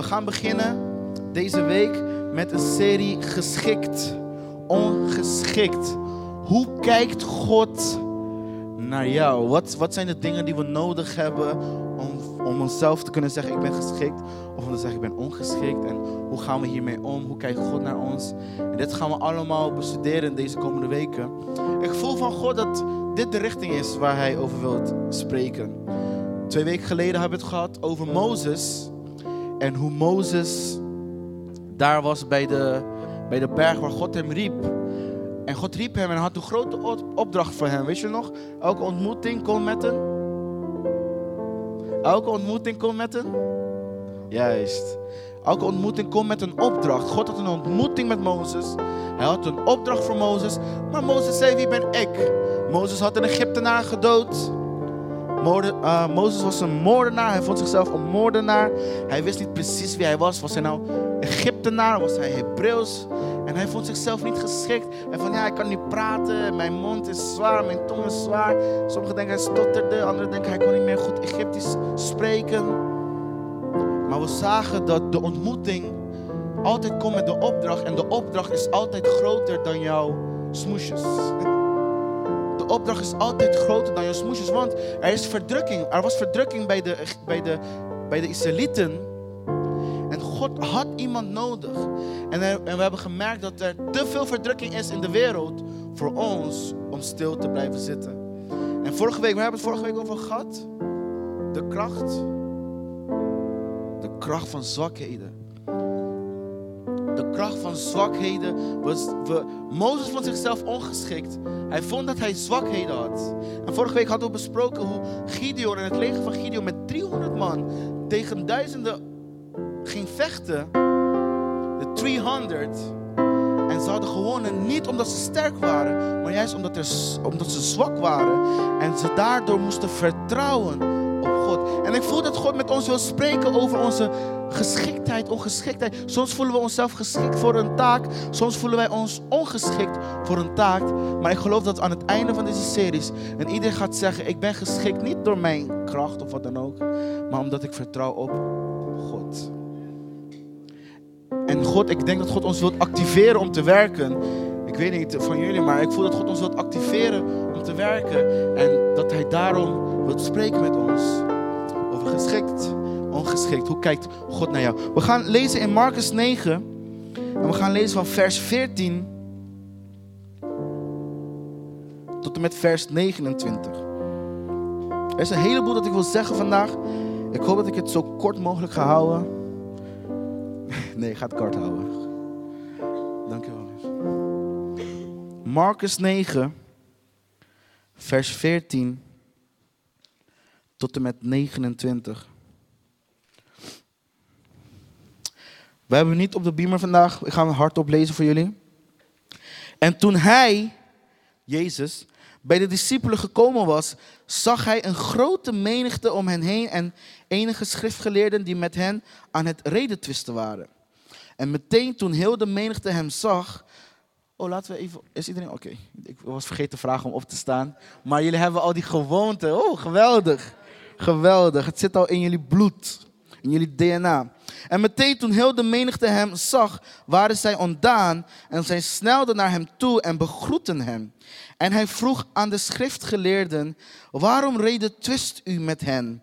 We gaan beginnen deze week met een serie geschikt, ongeschikt. Hoe kijkt God naar jou? Wat, wat zijn de dingen die we nodig hebben om, om onszelf te kunnen zeggen ik ben geschikt? Of om te zeggen ik ben ongeschikt? En hoe gaan we hiermee om? Hoe kijkt God naar ons? En dit gaan we allemaal bestuderen in deze komende weken. Ik voel van God dat dit de richting is waar hij over wilt spreken. Twee weken geleden hebben we het gehad over Mozes. En hoe Mozes daar was bij de, bij de berg waar God hem riep. En God riep hem en had een grote opdracht voor hem. Weet je nog? Elke ontmoeting kon met een. Elke ontmoeting kon met een. Juist. Elke ontmoeting komt met een opdracht. God had een ontmoeting met Mozes. Hij had een opdracht voor Mozes. Maar Mozes zei: Wie ben ik? Mozes had een Egyptenaar gedood. Uh, Mozes was een moordenaar. Hij vond zichzelf een moordenaar. Hij wist niet precies wie hij was. Was hij nou Egyptenaar? Was hij Hebreeuws? En hij vond zichzelf niet geschikt. Hij vond, ja, ik kan niet praten. Mijn mond is zwaar. Mijn tong is zwaar. Sommigen denken hij stotterde. Anderen denken hij kon niet meer goed Egyptisch spreken. Maar we zagen dat de ontmoeting altijd komt met de opdracht. En de opdracht is altijd groter dan jouw smoesjes opdracht is altijd groter dan je smoesjes. Want er is verdrukking. Er was verdrukking bij de, bij de, bij de Israëlieten. En God had iemand nodig. En, en we hebben gemerkt dat er te veel verdrukking is in de wereld voor ons om stil te blijven zitten. En vorige week, we hebben het vorige week over gehad. De kracht. De kracht van zwakheden de kracht van zwakheden. Was, Mozes vond zichzelf ongeschikt. Hij vond dat hij zwakheden had. En vorige week hadden we besproken hoe Gideon en het leger van Gideon met 300 man tegen duizenden ging vechten. De 300. En ze hadden gewonnen niet omdat ze sterk waren, maar juist omdat, er, omdat ze zwak waren. En ze daardoor moesten vertrouwen en ik voel dat God met ons wil spreken over onze geschiktheid, ongeschiktheid. Soms voelen we onszelf geschikt voor een taak. Soms voelen wij ons ongeschikt voor een taak. Maar ik geloof dat aan het einde van deze series en iedereen gaat zeggen: Ik ben geschikt niet door mijn kracht of wat dan ook, maar omdat ik vertrouw op God. En God, ik denk dat God ons wilt activeren om te werken. Ik weet niet van jullie, maar ik voel dat God ons wilt activeren om te werken. En dat Hij daarom wilt spreken met ons geschikt, ongeschikt. Hoe kijkt God naar jou? We gaan lezen in Marcus 9. En we gaan lezen van vers 14 tot en met vers 29. Er is een heleboel dat ik wil zeggen vandaag. Ik hoop dat ik het zo kort mogelijk ga houden. Nee, ik ga het kort houden. Dankjewel. Marcus 9, vers 14 tot en met 29. We hebben niet op de beamer vandaag. Ik ga hem hardop lezen voor jullie. En toen hij, Jezus, bij de discipelen gekomen was, zag hij een grote menigte om hen heen en enige schriftgeleerden die met hen aan het redetwisten waren. En meteen toen heel de menigte hem zag. Oh, laten we even. Is iedereen oké? Ik was vergeten te vragen om op te staan. Maar jullie hebben al die gewoonten. Oh, geweldig. Geweldig. Het zit al in jullie bloed, in jullie DNA. En meteen toen heel de menigte hem zag, waren zij ontdaan en zij snelden naar hem toe en begroeten hem. En hij vroeg aan de schriftgeleerden, waarom reden twist u met hen?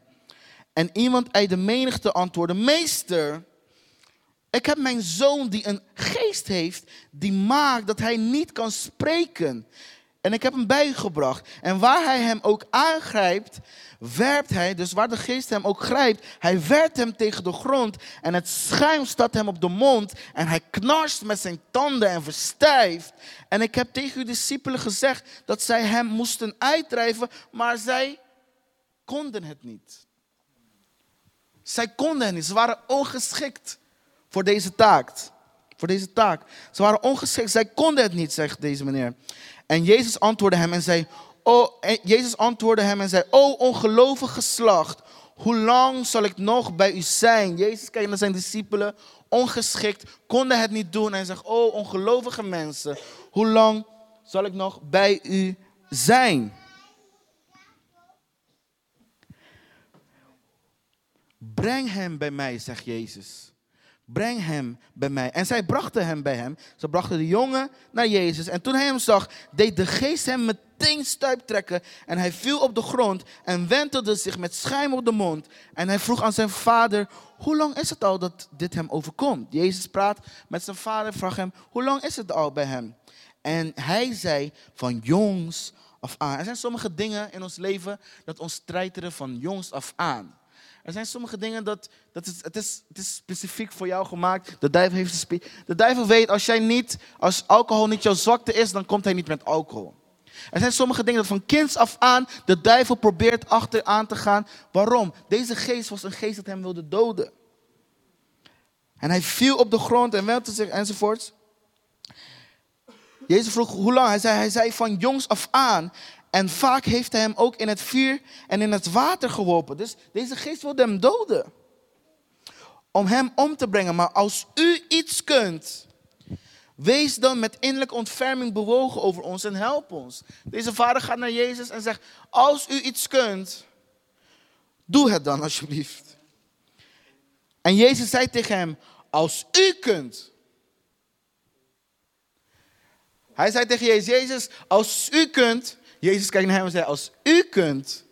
En iemand uit de menigte antwoordde, meester, ik heb mijn zoon die een geest heeft, die maakt dat hij niet kan spreken. En ik heb hem bijgebracht. En waar hij hem ook aangrijpt, werpt hij, dus waar de geest hem ook grijpt, hij werpt hem tegen de grond en het schuim staat hem op de mond en hij knarst met zijn tanden en verstijft. En ik heb tegen uw discipelen gezegd dat zij hem moesten uitdrijven, maar zij konden het niet. Zij konden het niet, ze waren ongeschikt voor deze taak. Voor deze taak. Ze waren ongeschikt, zij konden het niet, zegt deze meneer. En Jezus antwoordde hem en zei, oh, Jezus antwoordde hem en zei, o ongelovig geslacht, hoe lang zal ik nog bij u zijn? Jezus kijkt naar zijn discipelen, ongeschikt, konden het niet doen. En hij zegt, oh ongelovige mensen, hoe lang zal ik nog bij u zijn? Breng hem bij mij, zegt Jezus. Breng hem bij mij. En zij brachten hem bij hem. Ze brachten de jongen naar Jezus. En toen hij hem zag, deed de geest hem meteen stuip trekken. En hij viel op de grond en wentelde zich met schuim op de mond. En hij vroeg aan zijn vader, hoe lang is het al dat dit hem overkomt? Jezus praat met zijn vader, vraagt hem, hoe lang is het al bij hem? En hij zei, van jongs af aan. Er zijn sommige dingen in ons leven dat ons treiteren van jongs af aan. Er zijn sommige dingen dat, dat is, het, is, het is specifiek voor jou gemaakt. De duivel, heeft de, duivel weet, als, jij niet, als alcohol niet jouw zwakte is, dan komt hij niet met alcohol. Er zijn sommige dingen dat van kinds af aan de duivel probeert achteraan te gaan. Waarom? Deze geest was een geest dat hem wilde doden. En hij viel op de grond en welde zich enzovoorts. Jezus vroeg hoe lang. Hij zei, hij zei van jongs af aan. En vaak heeft hij hem ook in het vuur en in het water geworpen. Dus deze geest wilde hem doden. Om hem om te brengen. Maar als u iets kunt, wees dan met innerlijke ontferming bewogen over ons en help ons. Deze vader gaat naar Jezus en zegt, als u iets kunt, doe het dan alsjeblieft. En Jezus zei tegen hem, als u kunt. Hij zei tegen Jezus, Jezus, als u kunt, Jezus kijkt naar hem en zei, als u kunt.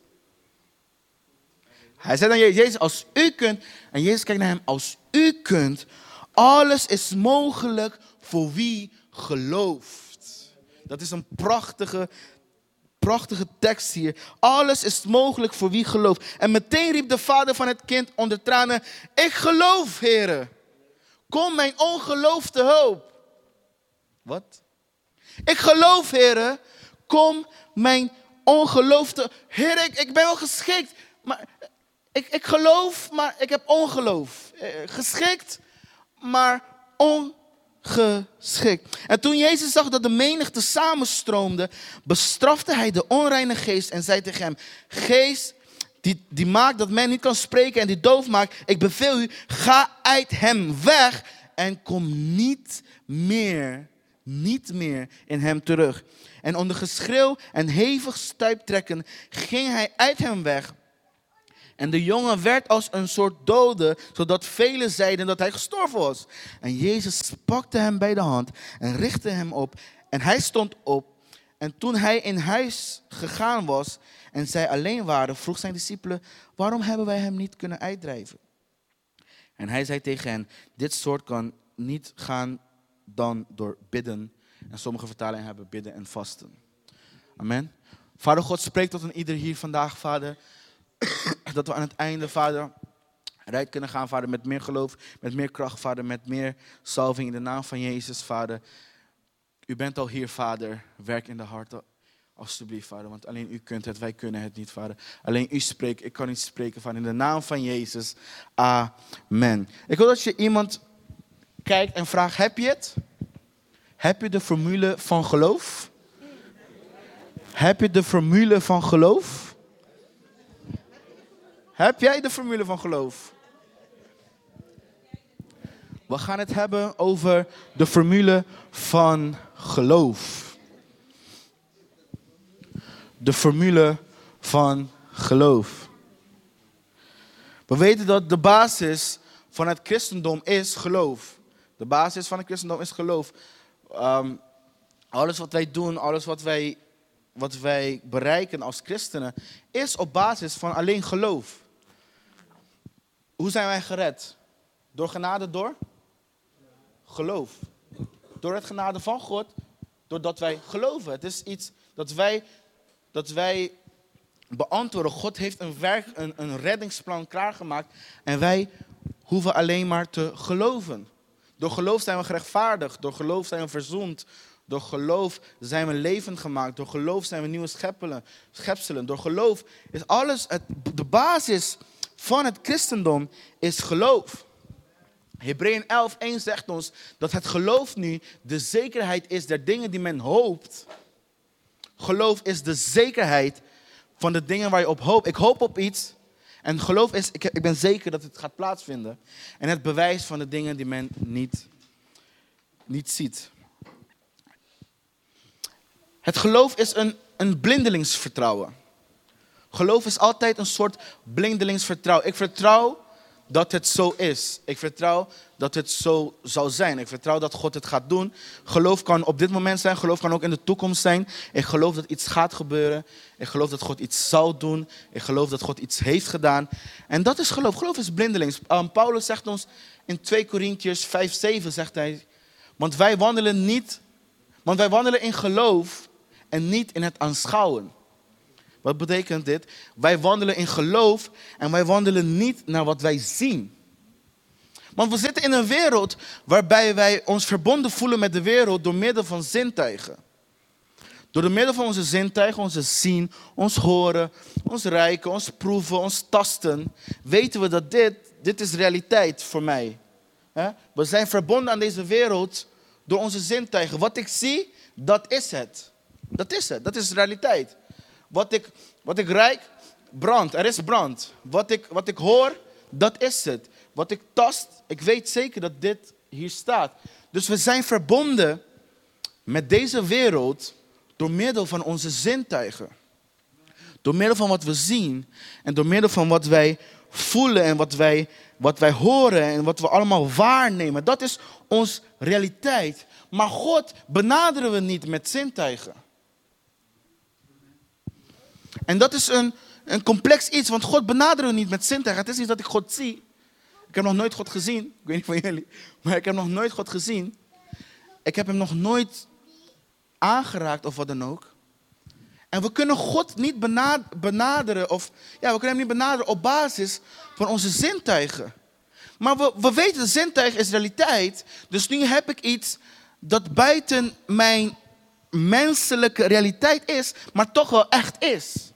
Hij zei dan Jezus, als u kunt. En Jezus kijkt naar hem, als u kunt. Alles is mogelijk voor wie gelooft. Dat is een prachtige, prachtige tekst hier. Alles is mogelijk voor wie gelooft. En meteen riep de vader van het kind onder tranen, ik geloof, heren. Kom mijn ongeloof te hulp. Wat? Ik geloof, heren. Kom mijn ongeloof te... Ik, ik ben wel geschikt, maar ik, ik geloof, maar ik heb ongeloof. Eh, geschikt, maar ongeschikt. En toen Jezus zag dat de menigte samenstroomde, bestrafte hij de onreine geest en zei tegen hem, geest die, die maakt dat men niet kan spreken en die doof maakt, ik beveel u, ga uit hem weg en kom niet meer, niet meer in hem terug. En onder geschreeuw en hevig stuiptrekken ging hij uit hem weg. En de jongen werd als een soort dode, zodat velen zeiden dat hij gestorven was. En Jezus pakte hem bij de hand en richtte hem op. En hij stond op. En toen hij in huis gegaan was en zij alleen waren, vroeg zijn discipelen, waarom hebben wij hem niet kunnen uitdrijven? En hij zei tegen hen, dit soort kan niet gaan dan door bidden en sommige vertalingen hebben bidden en vasten. Amen. Vader God, spreek tot een ieder hier vandaag, Vader. Dat we aan het einde, Vader, rijk kunnen gaan, Vader, met meer geloof, met meer kracht, Vader, met meer salving in de naam van Jezus, Vader. U bent al hier, Vader. Werk in de harten, alstublieft, Vader. Want alleen u kunt het, wij kunnen het niet, Vader. Alleen u spreekt, ik kan niet spreken, Vader. In de naam van Jezus. Amen. Ik wil dat je iemand kijkt en vraagt, heb je het? Heb je de formule van geloof? Heb je de formule van geloof? Heb jij de formule van geloof? We gaan het hebben over de formule van geloof. De formule van geloof. We weten dat de basis van het christendom is geloof. De basis van het christendom is geloof. Um, alles wat wij doen, alles wat wij, wat wij bereiken als christenen, is op basis van alleen geloof. Hoe zijn wij gered? Door genade, door? Geloof. Door het genade van God, doordat wij geloven. Het is iets dat wij, dat wij beantwoorden. God heeft een, werk, een, een reddingsplan klaargemaakt en wij hoeven alleen maar te geloven. Door geloof zijn we gerechtvaardigd. Door geloof zijn we verzoend. Door geloof zijn we levend gemaakt. Door geloof zijn we nieuwe schepselen. Door geloof is alles, het, de basis van het christendom is geloof. Hebreeën 11, 1 zegt ons dat het geloof nu de zekerheid is der dingen die men hoopt. Geloof is de zekerheid van de dingen waar je op hoopt. Ik hoop op iets en geloof is, ik, ik ben zeker dat het gaat plaatsvinden. En het bewijs van de dingen die men niet, niet ziet. Het geloof is een, een blindelingsvertrouwen. Geloof is altijd een soort blindelingsvertrouwen. Ik vertrouw dat het zo is. Ik vertrouw dat het zo zal zijn. Ik vertrouw dat God het gaat doen. Geloof kan op dit moment zijn, geloof kan ook in de toekomst zijn. Ik geloof dat iets gaat gebeuren. Ik geloof dat God iets zal doen. Ik geloof dat God iets heeft gedaan. En dat is geloof. Geloof is blindelings. Um, Paulus zegt ons in 2 Korintiërs 5, 7 zegt hij. Want wij wandelen niet, want wij wandelen in geloof en niet in het aanschouwen. Wat betekent dit? Wij wandelen in geloof en wij wandelen niet naar wat wij zien. Want we zitten in een wereld waarbij wij ons verbonden voelen met de wereld door middel van zintuigen. Door de middel van onze zintuigen, onze zien, ons horen, ons rijken, ons proeven, ons tasten, weten we dat dit, dit is realiteit voor mij. We zijn verbonden aan deze wereld door onze zintuigen. Wat ik zie, dat is het. Dat is het, dat is realiteit. Wat ik, wat ik rijk, brand. Er is brand. Wat ik, wat ik hoor, dat is het. Wat ik tast, ik weet zeker dat dit hier staat. Dus we zijn verbonden met deze wereld door middel van onze zintuigen. Door middel van wat we zien en door middel van wat wij voelen en wat wij, wat wij horen en wat we allemaal waarnemen. Dat is onze realiteit. Maar God benaderen we niet met zintuigen. En dat is een, een complex iets, want God benaderen niet met zintuigen. Het is niet dat ik God zie. Ik heb nog nooit God gezien. Ik weet niet van jullie, maar ik heb nog nooit God gezien. Ik heb hem nog nooit aangeraakt of wat dan ook. En we kunnen God niet benaderen, of ja, we kunnen hem niet benaderen op basis van onze zintuigen. Maar we, we weten, de zintuig is realiteit. Dus nu heb ik iets dat buiten mijn menselijke realiteit is, maar toch wel echt is.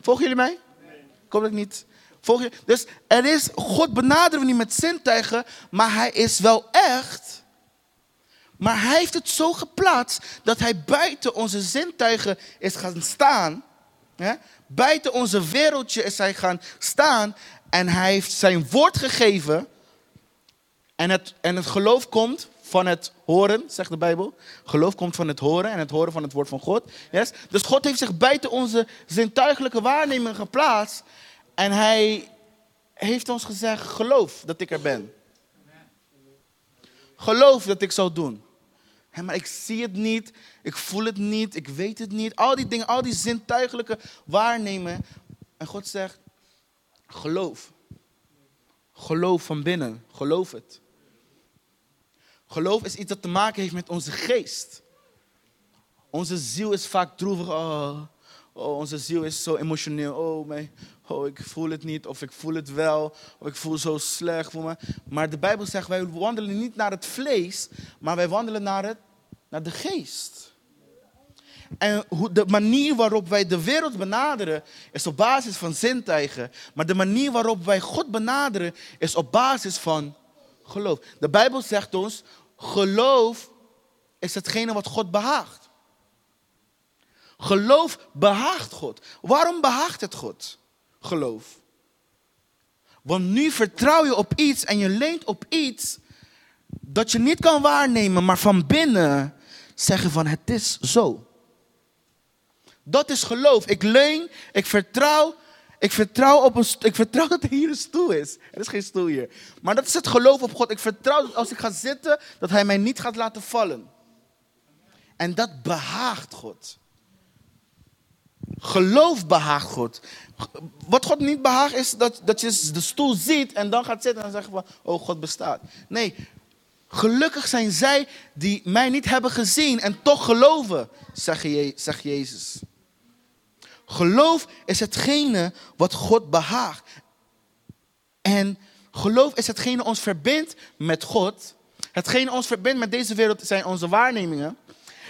Volgen jullie mij? Kom ik niet? Volg je? Dus er is, God benaderen we niet met zintuigen, maar hij is wel echt. Maar hij heeft het zo geplaatst dat hij buiten onze zintuigen is gaan staan. Hè? Buiten onze wereldje is hij gaan staan. En hij heeft zijn woord gegeven. En het, en het geloof komt van het horen, zegt de Bijbel. Geloof komt van het horen en het horen van het woord van God. Yes? Dus God heeft zich buiten onze zintuigelijke waarneming geplaatst. En hij heeft ons gezegd, geloof dat ik er ben. Geloof dat ik zal doen. maar ik zie het niet, ik voel het niet, ik weet het niet. Al die dingen, al die zintuigelijke waarnemen. En God zegt, geloof. Geloof van binnen, geloof het. Geloof is iets dat te maken heeft met onze geest. Onze ziel is vaak droevig. Oh, oh, onze ziel is zo emotioneel. Oh, mijn, oh, ik voel het niet. Of ik voel het wel. Of ik voel zo slecht voor me. Maar de Bijbel zegt, wij wandelen niet naar het vlees. Maar wij wandelen naar, het, naar de geest. En de manier waarop wij de wereld benaderen is op basis van zintuigen. Maar de manier waarop wij God benaderen is op basis van geloof. De Bijbel zegt ons, geloof is hetgene wat God behaagt. Geloof behaagt God. Waarom behaagt het God? Geloof. Want nu vertrouw je op iets en je leent op iets dat je niet kan waarnemen, maar van binnen zeggen van het is zo. Dat is geloof. Ik leun, ik vertrouw ik vertrouw, op een, ik vertrouw dat er hier een stoel is. Er is geen stoel hier. Maar dat is het geloof op God. Ik vertrouw dat als ik ga zitten, dat Hij mij niet gaat laten vallen. En dat behaagt God. Geloof behaagt God. Wat God niet behaagt is dat, dat je de stoel ziet en dan gaat zitten en zeggen van, oh God bestaat. Nee, gelukkig zijn zij die mij niet hebben gezien en toch geloven, zegt Jezus. Geloof is hetgene wat God behaagt. En geloof is hetgene ons verbindt met God. Hetgene ons verbindt met deze wereld zijn onze waarnemingen.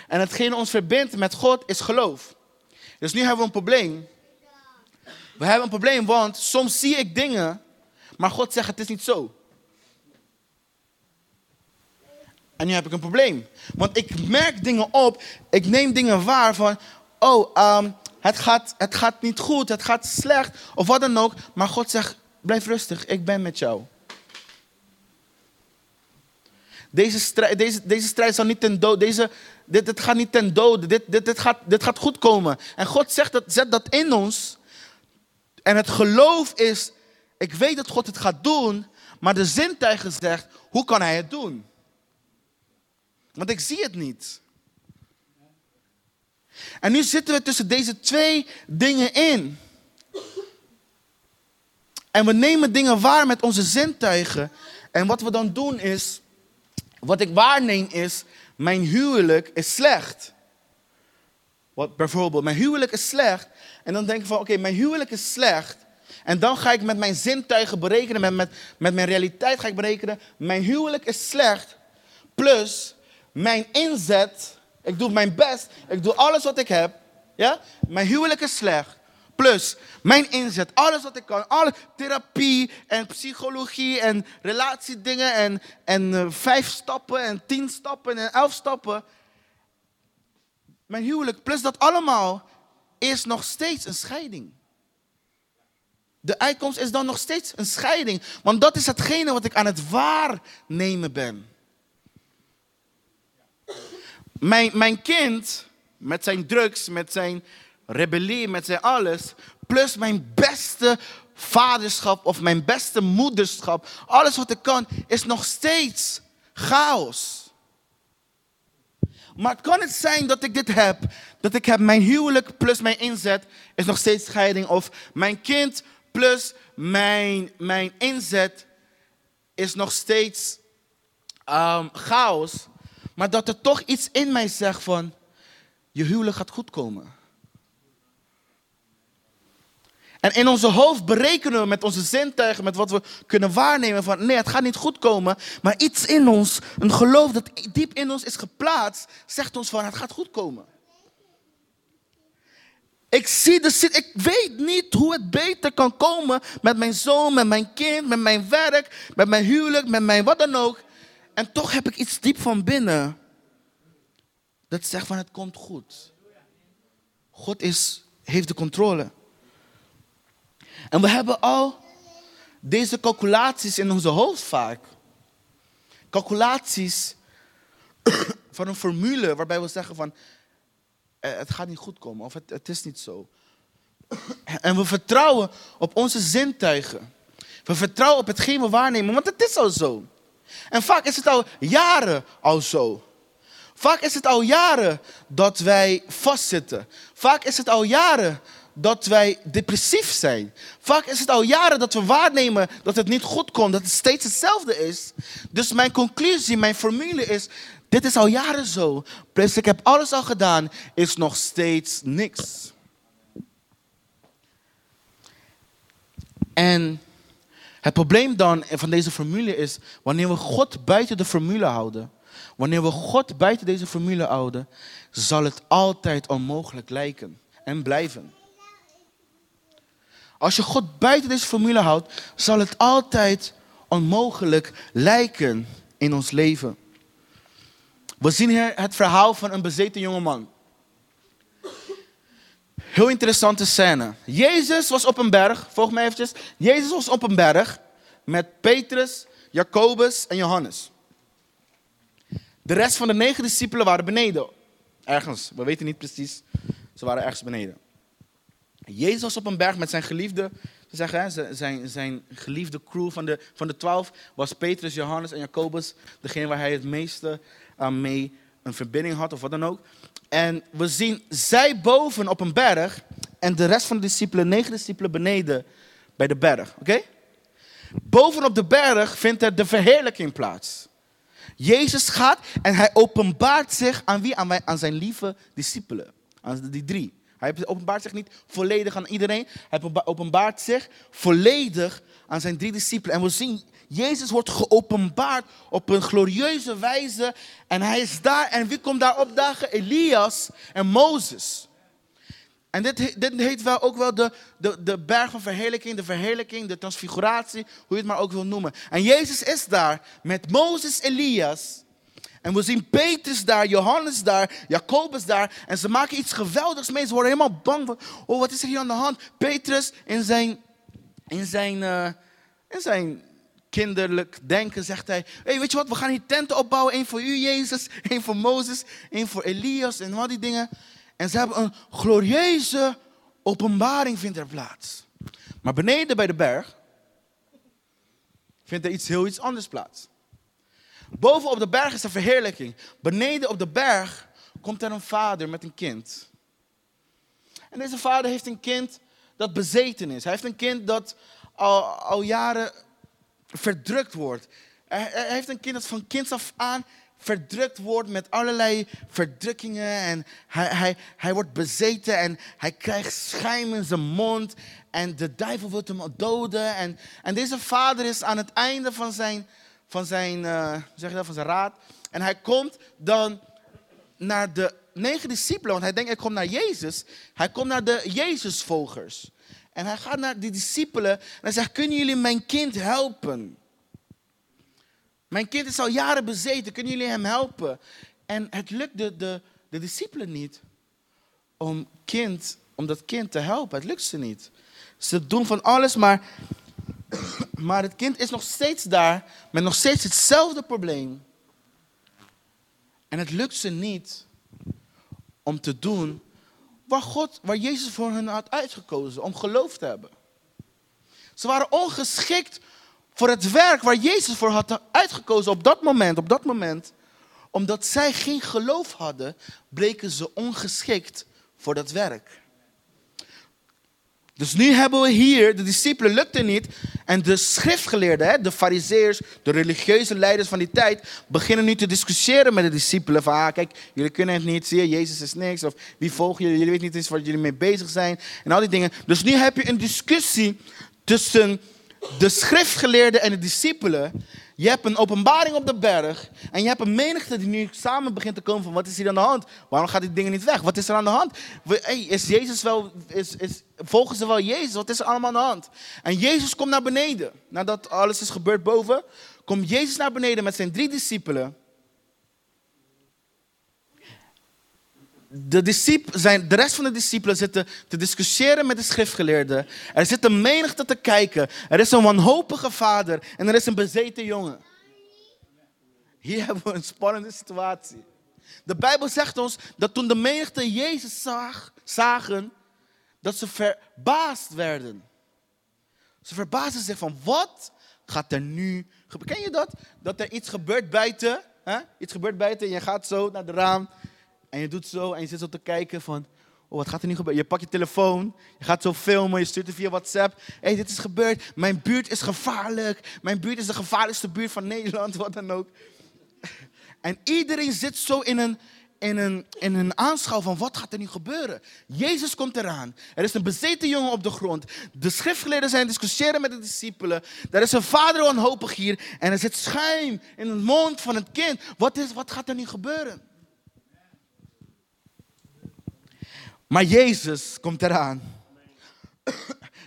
En hetgene ons verbindt met God is geloof. Dus nu hebben we een probleem. We hebben een probleem, want soms zie ik dingen, maar God zegt het is niet zo. En nu heb ik een probleem. Want ik merk dingen op, ik neem dingen waar van, oh, um, het gaat, het gaat niet goed, het gaat slecht of wat dan ook. Maar God zegt, blijf rustig, ik ben met jou. Deze strijd, deze, deze strijd zal niet ten dood, deze, dit, gaat niet ten dode, dit, dit, dit, gaat, dit gaat goed komen. En God zegt dat, zet dat in ons. En het geloof is, ik weet dat God het gaat doen, maar de zintuigen zegt, hoe kan hij het doen? Want ik zie het niet. En nu zitten we tussen deze twee dingen in. En we nemen dingen waar met onze zintuigen. En wat we dan doen is, wat ik waarneem is, mijn huwelijk is slecht. Wat bijvoorbeeld, mijn huwelijk is slecht. En dan denk ik van, oké, mijn huwelijk is slecht. En dan ga ik met mijn zintuigen berekenen, met, met, met mijn realiteit ga ik berekenen. Mijn huwelijk is slecht. Plus, mijn inzet, ik doe mijn best, ik doe alles wat ik heb. Ja? Mijn huwelijk is slecht. Plus mijn inzet, alles wat ik kan, alle therapie en psychologie en relatiedingen en, en uh, vijf stappen en tien stappen en elf stappen. Mijn huwelijk, plus dat allemaal, is nog steeds een scheiding. De uitkomst is dan nog steeds een scheiding. Want dat is hetgene wat ik aan het waarnemen ben. Mijn, mijn kind, met zijn drugs, met zijn rebellie, met zijn alles, plus mijn beste vaderschap of mijn beste moederschap, alles wat ik kan, is nog steeds chaos. Maar kan het zijn dat ik dit heb? Dat ik heb mijn huwelijk plus mijn inzet is nog steeds scheiding. Of mijn kind plus mijn, mijn inzet is nog steeds um, chaos. Maar dat er toch iets in mij zegt van, je huwelijk gaat goed komen. En in onze hoofd berekenen we met onze zintuigen, met wat we kunnen waarnemen van nee, het gaat niet goed komen. Maar iets in ons, een geloof dat diep in ons is geplaatst, zegt ons van het gaat goed komen. Ik zie de ik weet niet hoe het beter kan komen met mijn zoon, met mijn kind, met mijn werk, met mijn huwelijk, met mijn wat dan ook. En toch heb ik iets diep van binnen dat zegt van het komt goed. God is, heeft de controle. En we hebben al deze calculaties in onze hoofd vaak. Calculaties van een formule waarbij we zeggen van eh, het gaat niet goed komen of het, het is niet zo. En we vertrouwen op onze zintuigen. We vertrouwen op hetgeen we waarnemen, want het is al zo. En vaak is het al jaren al zo. Vaak is het al jaren dat wij vastzitten. Vaak is het al jaren dat wij depressief zijn. Vaak is het al jaren dat we waarnemen dat het niet goed komt, dat het steeds hetzelfde is. Dus mijn conclusie, mijn formule is, dit is al jaren zo. Plus ik heb alles al gedaan, is nog steeds niks. En het probleem dan van deze formule is, wanneer we God buiten de formule houden, wanneer we God buiten deze formule houden, zal het altijd onmogelijk lijken en blijven. Als je God buiten deze formule houdt, zal het altijd onmogelijk lijken in ons leven. We zien hier het verhaal van een bezeten jongeman. Heel interessante scène. Jezus was op een berg, volg mij eventjes. Jezus was op een berg met Petrus, Jacobus en Johannes. De rest van de negen discipelen waren beneden. Ergens, we weten niet precies. Ze waren ergens beneden. Jezus was op een berg met zijn geliefde, zeggen, zijn, zijn geliefde crew van de, van de twaalf was Petrus, Johannes en Jacobus. Degene waar hij het meeste aan mee een verbinding had of wat dan ook. En we zien zij boven op een berg en de rest van de discipelen, negen discipelen beneden bij de berg. Oké? Boven op de berg vindt er de verheerlijking plaats. Jezus gaat en hij openbaart zich aan wie? Aan, aan zijn lieve discipelen. Aan die drie. Hij openbaart zich niet volledig aan iedereen. Hij openbaart zich volledig aan zijn drie discipelen. En we zien, Jezus wordt geopenbaard op een glorieuze wijze. En hij is daar. En wie komt daar opdagen? Elias en Mozes. En dit, dit heet wel ook wel de, de, de berg van verheerlijking, de verheerlijking, de transfiguratie, hoe je het maar ook wil noemen. En Jezus is daar met Mozes, Elias en we zien Petrus daar, Johannes daar, Jacobus daar. En ze maken iets geweldigs mee. Ze worden helemaal bang oh wat is er hier aan de hand? Petrus in zijn, in zijn, uh, in zijn kinderlijk denken zegt hij, hey, weet je wat, we gaan hier tenten opbouwen. Eén voor u, Jezus, één voor Mozes, één voor Elias en al die dingen. En ze hebben een glorieuze openbaring vindt er plaats. Maar beneden bij de berg vindt er iets heel iets anders plaats. Boven op de berg is de verheerlijking. Beneden op de berg komt er een vader met een kind. En deze vader heeft een kind dat bezeten is. Hij heeft een kind dat al, al jaren verdrukt wordt. Hij, heeft een kind dat van kinds af aan verdrukt wordt met allerlei verdrukkingen. En hij, hij, hij wordt bezeten en hij krijgt schijm in zijn mond. En de duivel wil hem doden. En, en deze vader is aan het einde van zijn, van zijn, uh, zeg je dat, van zijn raad. En hij komt dan naar de negen discipelen, want hij denkt, ik kom naar Jezus. Hij komt naar de Jezusvolgers. En hij gaat naar die discipelen en hij zegt, kunnen jullie mijn kind helpen? Mijn kind is al jaren bezeten, kunnen jullie hem helpen? En het lukt de, de, de discipelen niet om, kind, om dat kind te helpen. Het lukt ze niet. Ze doen van alles, maar, maar het kind is nog steeds daar met nog steeds hetzelfde probleem. En het lukt ze niet om te doen waar, God, waar Jezus voor hen had uitgekozen, om geloof te hebben. Ze waren ongeschikt voor het werk waar Jezus voor had uitgekozen op dat moment, op dat moment. Omdat zij geen geloof hadden, bleken ze ongeschikt voor dat werk. Dus nu hebben we hier, de discipelen lukte niet. En de schriftgeleerden, de fariseërs, de religieuze leiders van die tijd, beginnen nu te discussiëren met de discipelen. Van, ah, kijk, jullie kunnen het niet, zie je, Jezus is niks. Of wie volgen jullie, jullie weten niet eens wat jullie mee bezig zijn. En al die dingen. Dus nu heb je een discussie tussen de schriftgeleerden en de discipelen. Je hebt een openbaring op de berg. En je hebt een menigte die nu samen begint te komen van wat is hier aan de hand? Waarom gaat die dingen niet weg? Wat is er aan de hand? Hey, is Jezus wel, is, is, volgen ze wel Jezus? Wat is er allemaal aan de hand? En Jezus komt naar beneden. Nadat alles is gebeurd boven, komt Jezus naar beneden met zijn drie discipelen. De, zijn, de rest van de discipelen zitten te discussiëren met de schriftgeleerden. Er zit een menigte te kijken. Er is een wanhopige vader en er is een bezeten jongen. Hier hebben we een spannende situatie. De Bijbel zegt ons dat toen de menigte Jezus zag, zagen, dat ze verbaasd werden. Ze verbaasden zich van wat gaat er nu gebeuren? Ken je dat? Dat er iets gebeurt buiten. Hè? Iets gebeurt buiten en je gaat zo naar de raam en je doet zo en je zit zo te kijken van, oh, wat gaat er nu gebeuren? Je pakt je telefoon, je gaat zo filmen, je stuurt het via WhatsApp. Hé, hey, dit is gebeurd. Mijn buurt is gevaarlijk. Mijn buurt is de gevaarlijkste buurt van Nederland, wat dan ook. En iedereen zit zo in een, in een, in een aanschouw van wat gaat er nu gebeuren. Jezus komt eraan. Er is een bezeten jongen op de grond. De schriftgeleerden zijn discussiëren met de discipelen. Er is een vader wanhopig hier. En er zit schuim in het mond van het kind. Wat, is, wat gaat er nu gebeuren? Maar Jezus komt eraan.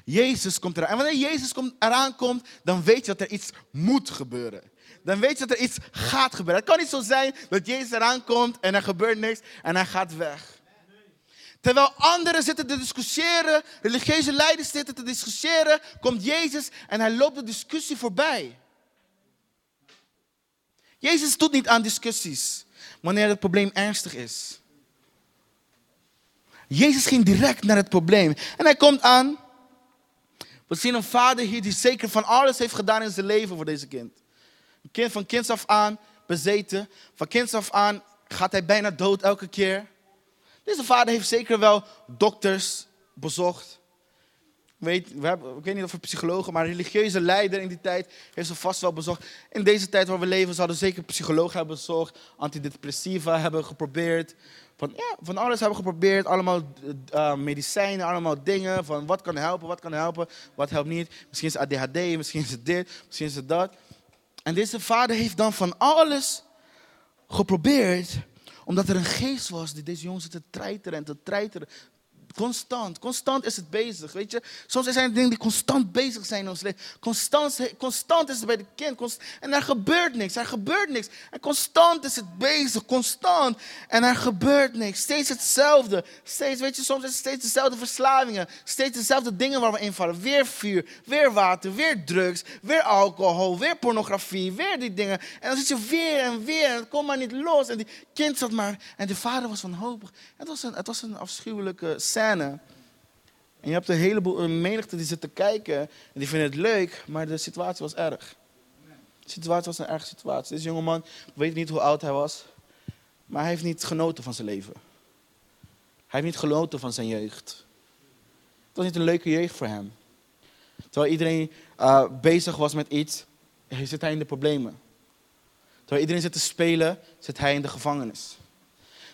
Jezus komt eraan. En wanneer Jezus eraan komt, dan weet je dat er iets moet gebeuren. Dan weet je dat er iets gaat gebeuren. Het kan niet zo zijn dat Jezus eraan komt en er gebeurt niks en hij gaat weg. Terwijl anderen zitten te discussiëren, religieuze leiders zitten te discussiëren, komt Jezus en hij loopt de discussie voorbij. Jezus doet niet aan discussies wanneer het probleem ernstig is. Jezus ging direct naar het probleem. En hij komt aan. We zien een vader hier die zeker van alles heeft gedaan in zijn leven voor deze kind. Een kind van kinds af aan bezeten. Van kinds af aan gaat hij bijna dood elke keer. Deze vader heeft zeker wel dokters bezocht. Weet, we hebben, ik weet niet of we psychologen, maar een religieuze leider in die tijd heeft ze vast wel bezocht. In deze tijd waar we leven zouden zeker psychologen hebben bezocht, antidepressiva hebben geprobeerd, van, ja, van alles hebben we geprobeerd. Allemaal uh, medicijnen, allemaal dingen. Van wat kan helpen, wat kan helpen, wat helpt niet. Misschien is het ADHD, misschien is het dit, misschien is het dat. En deze vader heeft dan van alles geprobeerd. Omdat er een geest was die deze jongen zit te treiteren en te treiteren. Constant, constant is het bezig, weet je. Soms zijn er dingen die constant bezig zijn in ons leven. Constant, constant is het bij de kind. en er gebeurt niks, er gebeurt niks. En constant is het bezig, constant. En er gebeurt niks. Steeds hetzelfde. Steeds, weet je, soms is het steeds dezelfde verslavingen. Steeds dezelfde dingen waar we invallen. Weer vuur, weer water, weer drugs, weer alcohol, weer pornografie, weer die dingen. En dan zit je weer en weer en het komt maar niet los. En die kind zat maar, en de vader was wanhopig. Het was een, het was een afschuwelijke scène en je hebt een heleboel menigte die zit te kijken en die vinden het leuk, maar de situatie was erg. De situatie was een erge situatie. Deze jongeman, weet niet hoe oud hij was, maar hij heeft niet genoten van zijn leven. Hij heeft niet genoten van zijn jeugd. Het was niet een leuke jeugd voor hem. Terwijl iedereen uh, bezig was met iets, zit hij in de problemen. Terwijl iedereen zit te spelen, zit hij in de gevangenis.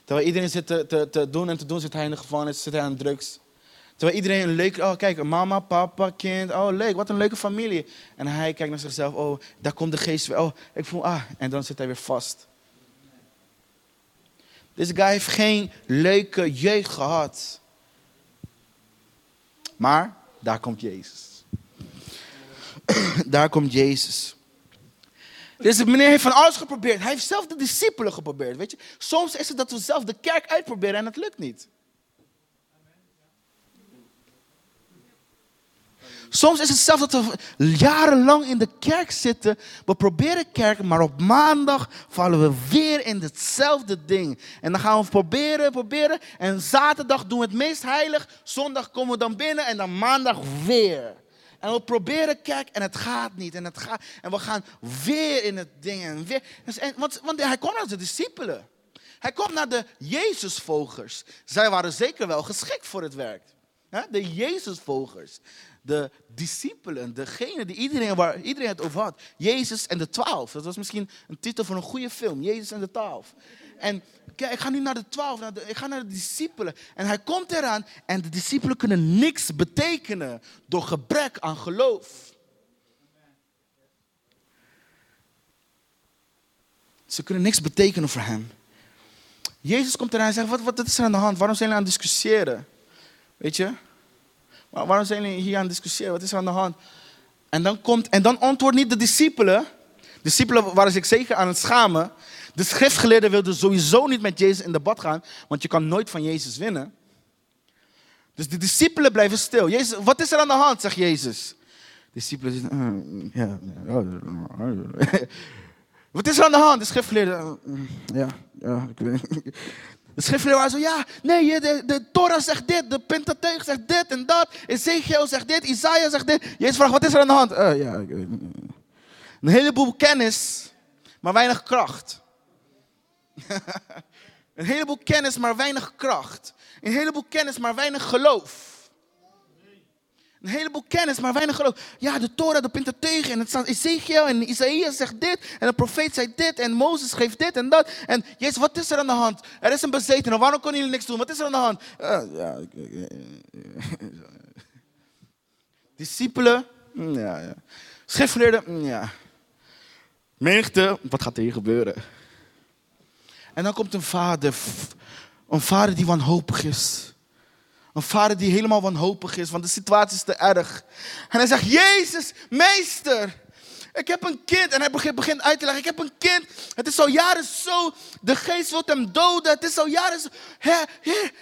Terwijl iedereen zit te, te, te doen en te doen, zit hij in de gevangenis, zit hij aan drugs. Terwijl iedereen een leuk, oh kijk, mama, papa, kind, oh leuk, wat een leuke familie. En hij kijkt naar zichzelf, oh, daar komt de geest weer, oh, ik voel, ah, en dan zit hij weer vast. Deze guy heeft geen leuke jeugd gehad. Maar daar komt Jezus. daar komt Jezus. Deze meneer heeft van alles geprobeerd. Hij heeft zelf de discipelen geprobeerd. Weet je? Soms is het dat we zelf de kerk uitproberen en het lukt niet. Soms is het zelfs dat we jarenlang in de kerk zitten. We proberen kerk, maar op maandag vallen we weer in hetzelfde ding. En dan gaan we proberen, proberen. En zaterdag doen we het meest heilig. Zondag komen we dan binnen en dan maandag weer. En we proberen kerk en het gaat niet. En, het gaat, en we gaan weer in het ding. En weer, want, want hij komt naar de discipelen. Hij komt naar de Jezusvolgers. Zij waren zeker wel geschikt voor het werk. De Jezusvolgers de discipelen, degene die iedereen, waar iedereen het over had. Jezus en de twaalf. Dat was misschien een titel voor een goede film. Jezus en de twaalf. En kijk, ik ga nu naar de twaalf, ik ga naar de discipelen. En hij komt eraan en de discipelen kunnen niks betekenen door gebrek aan geloof. Ze kunnen niks betekenen voor hem. Jezus komt eraan en zegt, wat, wat is er aan de hand? Waarom zijn jullie aan het discussiëren? Weet je? Waarom zijn jullie hier aan het discussiëren? Wat is er aan de hand? En dan, komt, en dan antwoordt niet de discipelen. De discipelen waren zich zeker aan het schamen. De schriftgeleerden wilden sowieso niet met Jezus in debat gaan, want je kan nooit van Jezus winnen. Dus de discipelen blijven stil. Jezus, wat is er aan de hand, zegt Jezus. De discipelen zeggen, uh, ja, Wat is er aan de hand? De schriftgeleerden, uh, ja, ja, ik weet de schriftgeleerden waren zo, ja, nee, de, de Torah zegt dit, de Pentateuch zegt dit en dat, Ezekiel zegt dit, Isaiah zegt dit. Jezus vraagt, wat is er aan de hand? Uh, ja, een heleboel kennis, maar weinig kracht. een heleboel kennis, maar weinig kracht. Een heleboel kennis, maar weinig geloof. Een heleboel kennis, maar weinig geloof. Ja, de Torah, de Pentateuch en het staat Ezekiel en Isaïe zegt dit. En de profeet zei dit en Mozes geeft dit en dat. En Jezus, wat is er aan de hand? Er is een bezetene, waarom kunnen jullie niks doen? Wat is er aan de hand? Uh, ja, Discipelen, mm, ja, ja. Mm, ja. Menigte, wat gaat er hier gebeuren? En dan komt een vader, een vader die wanhopig is. Een vader die helemaal wanhopig is, want de situatie is te erg. En hij zegt, Jezus, meester, ik heb een kind. En hij begint uit te leggen, ik heb een kind. Het is al jaren zo, de geest wil hem doden. Het is al jaren zo.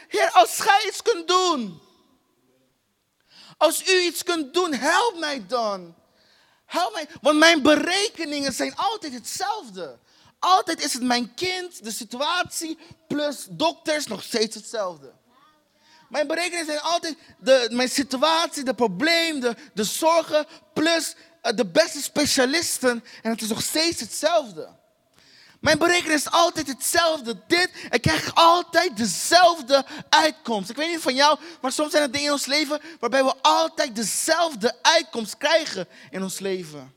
Heer, als gij iets kunt doen. Als u iets kunt doen, help mij dan. Help mij, want mijn berekeningen zijn altijd hetzelfde. Altijd is het mijn kind, de situatie, plus dokters nog steeds hetzelfde. Mijn berekeningen zijn altijd de, mijn situatie, de probleem, de, de zorgen, plus eh, de beste specialisten. En het is nog steeds hetzelfde. Mijn berekening is altijd hetzelfde. Dit, ik krijg altijd dezelfde uitkomst. Ik weet niet van jou, maar soms zijn er dingen in ons leven waarbij we altijd dezelfde uitkomst krijgen in ons leven.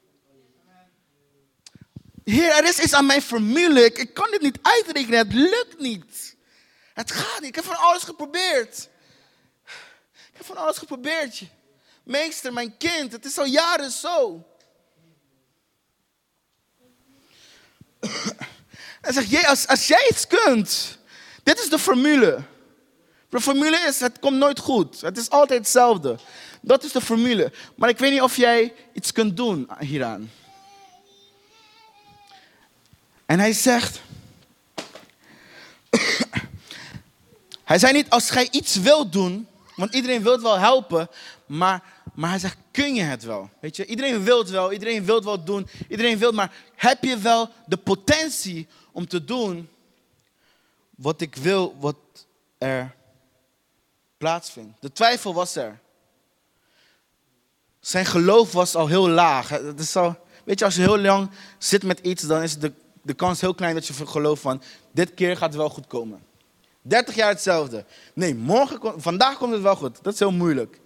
Heer, er is iets aan mijn formule. Ik, ik kan dit niet uitrekenen. Het lukt niet. Het gaat niet. Ik heb van alles geprobeerd heb van alles geprobeerd. Meester, mijn kind, het is al jaren zo. En zegt, als, als jij iets kunt, dit is de formule. De formule is, het komt nooit goed. Het is altijd hetzelfde. Dat is de formule. Maar ik weet niet of jij iets kunt doen hieraan. En hij zegt, hij zei niet, als gij iets wilt doen, want iedereen wil wel helpen, maar, maar hij zegt, kun je het wel? Weet je, iedereen wil het wel, iedereen wil wel doen, iedereen wil, maar heb je wel de potentie om te doen wat ik wil, wat er plaatsvindt? De twijfel was er. Zijn geloof was al heel laag. Het is weet je, als je heel lang zit met iets, dan is de, de kans heel klein dat je gelooft van, dit keer gaat het wel goed komen. 30 jaar hetzelfde. Nee, morgen, vandaag komt het wel goed. Dat is heel moeilijk.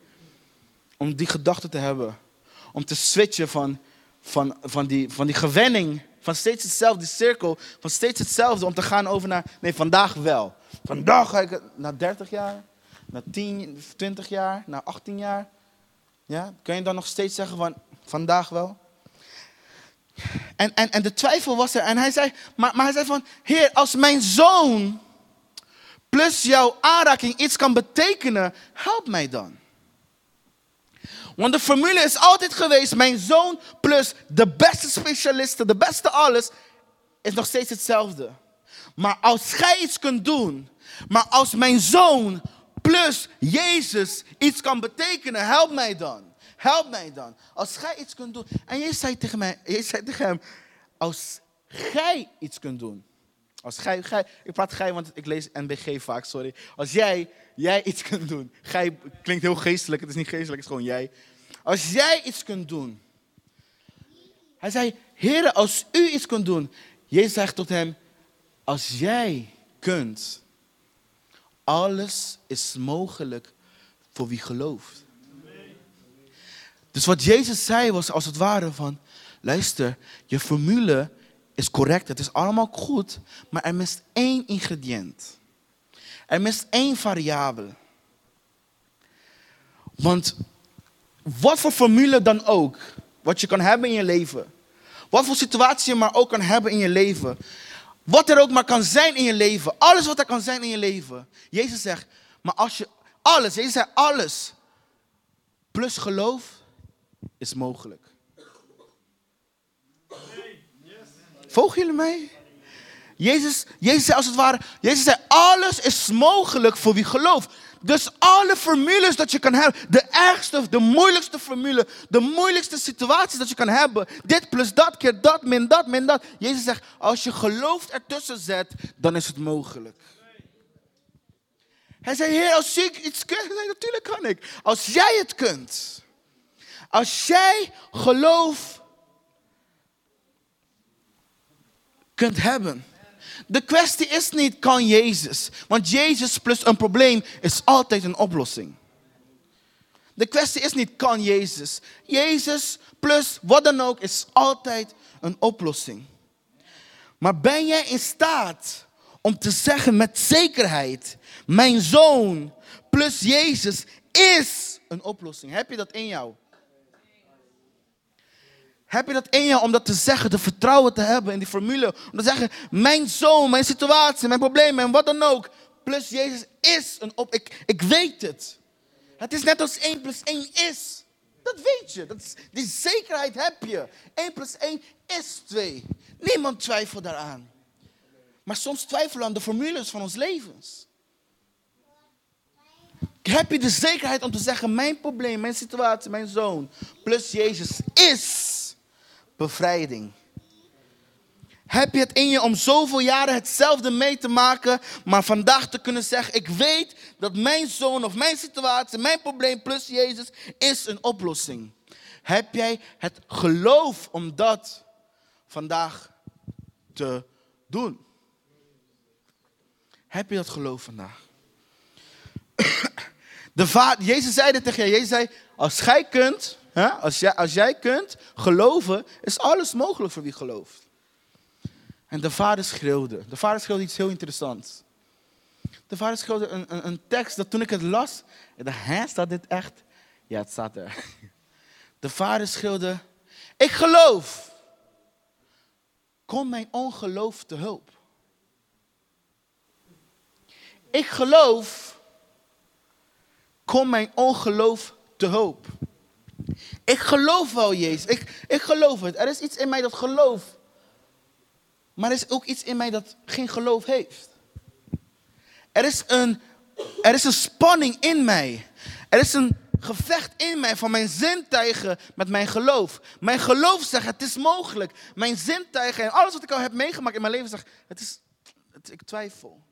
Om die gedachte te hebben. Om te switchen van, van, van, die, van die gewenning. Van steeds hetzelfde, die cirkel. Van steeds hetzelfde. Om te gaan over naar, nee, vandaag wel. Vandaag ga ik, na 30 jaar, na 10, 20 jaar, na 18 jaar. Ja, kun je dan nog steeds zeggen van, vandaag wel? En, en, en de twijfel was er. En hij zei, maar, maar hij zei van, Heer, als mijn zoon plus jouw aanraking iets kan betekenen, help mij dan. Want de formule is altijd geweest, mijn zoon plus de beste specialisten, de beste alles, is nog steeds hetzelfde. Maar als gij iets kunt doen, maar als mijn zoon plus Jezus iets kan betekenen, help mij dan. Help mij dan. Als gij iets kunt doen. En Jezus zei tegen, mij, Jezus zei tegen hem, als gij iets kunt doen. Als gij, gij, ik praat gij, want ik lees NBG vaak, sorry. Als jij, jij iets kunt doen. Gij klinkt heel geestelijk, het is niet geestelijk, het is gewoon jij. Als jij iets kunt doen. Hij zei, Heer, als u iets kunt doen. Jezus zegt tot hem, als jij kunt, alles is mogelijk voor wie gelooft. Dus wat Jezus zei was als het ware van, luister, je formule is correct, het is allemaal goed, maar er mist één ingrediënt. Er mist één variabele. Want wat voor formule dan ook, wat je kan hebben in je leven, wat voor situatie je maar ook kan hebben in je leven, wat er ook maar kan zijn in je leven, alles wat er kan zijn in je leven. Jezus zegt, maar als je alles, Jezus zegt alles, plus geloof, is mogelijk. Volgen jullie mij? Jezus, Jezus zei als het ware, Jezus zei, alles is mogelijk voor wie gelooft. Dus alle formules dat je kan hebben, de ergste, de moeilijkste formule, de moeilijkste situaties dat je kan hebben, dit plus dat keer dat, min dat, min dat. Jezus zegt, als je gelooft ertussen zet, dan is het mogelijk. Hij zei, heer, als ik iets kan, natuurlijk kan ik. Als jij het kunt, als jij geloof kunt hebben. De kwestie is niet, kan Jezus? Want Jezus plus een probleem is altijd een oplossing. De kwestie is niet, kan Jezus? Jezus plus wat dan ook is altijd een oplossing. Maar ben jij in staat om te zeggen met zekerheid, mijn zoon plus Jezus is een oplossing? Heb je dat in jou? Heb je dat in je om dat te zeggen, de vertrouwen te hebben in die formule? Om te zeggen, mijn zoon, mijn situatie, mijn problemen en wat dan ook. Plus Jezus is een op. Ik, ik weet het. Het is net als 1 plus 1 is. Dat weet je. Dat is, die zekerheid heb je. 1 plus 1 is 2. Niemand twijfelt daaraan. Maar soms twijfelen we aan de formules van ons levens. Heb je de zekerheid om te zeggen, mijn probleem, mijn situatie, mijn zoon, plus Jezus is bevrijding. Heb je het in je om zoveel jaren hetzelfde mee te maken, maar vandaag te kunnen zeggen: Ik weet dat mijn zoon of mijn situatie, mijn probleem plus Jezus is een oplossing. Heb jij het geloof om dat vandaag te doen? Heb je dat geloof vandaag? De vader, Jezus zei het tegen je. Jezus zei: Als gij kunt, als, jij, als jij kunt geloven, is alles mogelijk voor wie gelooft. En de vader schreeuwde. De vader schreeuwde iets heel interessants. De vader schreeuwde een, een, een tekst dat toen ik het las, ik dacht, hè, staat dit echt? Ja, het staat er. De vader schreeuwde, ik geloof. Kom mijn ongeloof te hulp. Ik geloof. Kom mijn ongeloof te hulp. Ik geloof wel, Jezus. Ik, ik geloof het. Er is iets in mij dat gelooft. Maar er is ook iets in mij dat geen geloof heeft. Er is een, er is een spanning in mij. Er is een gevecht in mij van mijn zintuigen met mijn geloof. Mijn geloof zegt, het is mogelijk. Mijn zintuigen en alles wat ik al heb meegemaakt in mijn leven zegt, het is, het, ik twijfel.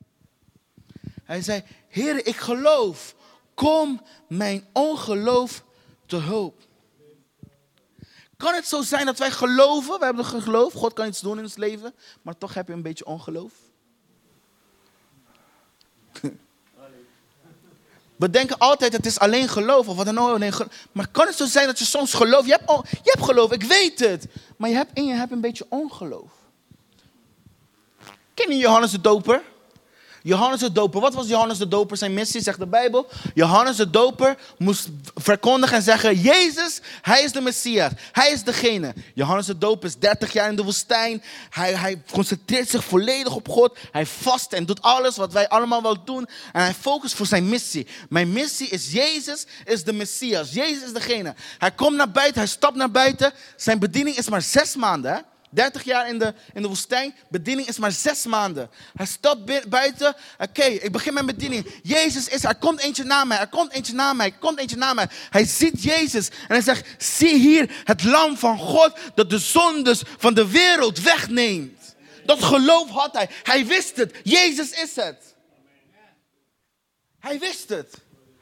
Hij zei, Heer, ik geloof. Kom mijn ongeloof te hulp. Kan het zo zijn dat wij geloven, we hebben geloof, God kan iets doen in ons leven, maar toch heb je een beetje ongeloof? We denken altijd het is alleen geloof of wat dan maar kan het zo zijn dat je soms gelooft? Je hebt, je hebt geloof, ik weet het. Maar je hebt, en je hebt een beetje ongeloof. Ken je Johannes de Doper? Johannes de Doper, wat was Johannes de Doper zijn missie, zegt de Bijbel? Johannes de Doper moest verkondigen en zeggen, Jezus, hij is de Messias, hij is degene. Johannes de Doper is 30 jaar in de woestijn, hij, hij concentreert zich volledig op God, hij vast en doet alles wat wij allemaal wel doen en hij focust voor zijn missie. Mijn missie is Jezus is de Messias, Jezus is degene. Hij komt naar buiten, hij stapt naar buiten, zijn bediening is maar zes maanden. 30 jaar in de, in de woestijn. Bediening is maar zes maanden. Hij staat buiten. Oké, ik begin mijn bediening. Jezus is er. komt eentje na mij. Er komt eentje na mij. Er komt eentje na mij. Hij ziet Jezus. En hij zegt, zie hier het lam van God dat de zondes van de wereld wegneemt. Dat geloof had hij. Hij wist het. Jezus is het. Hij wist het.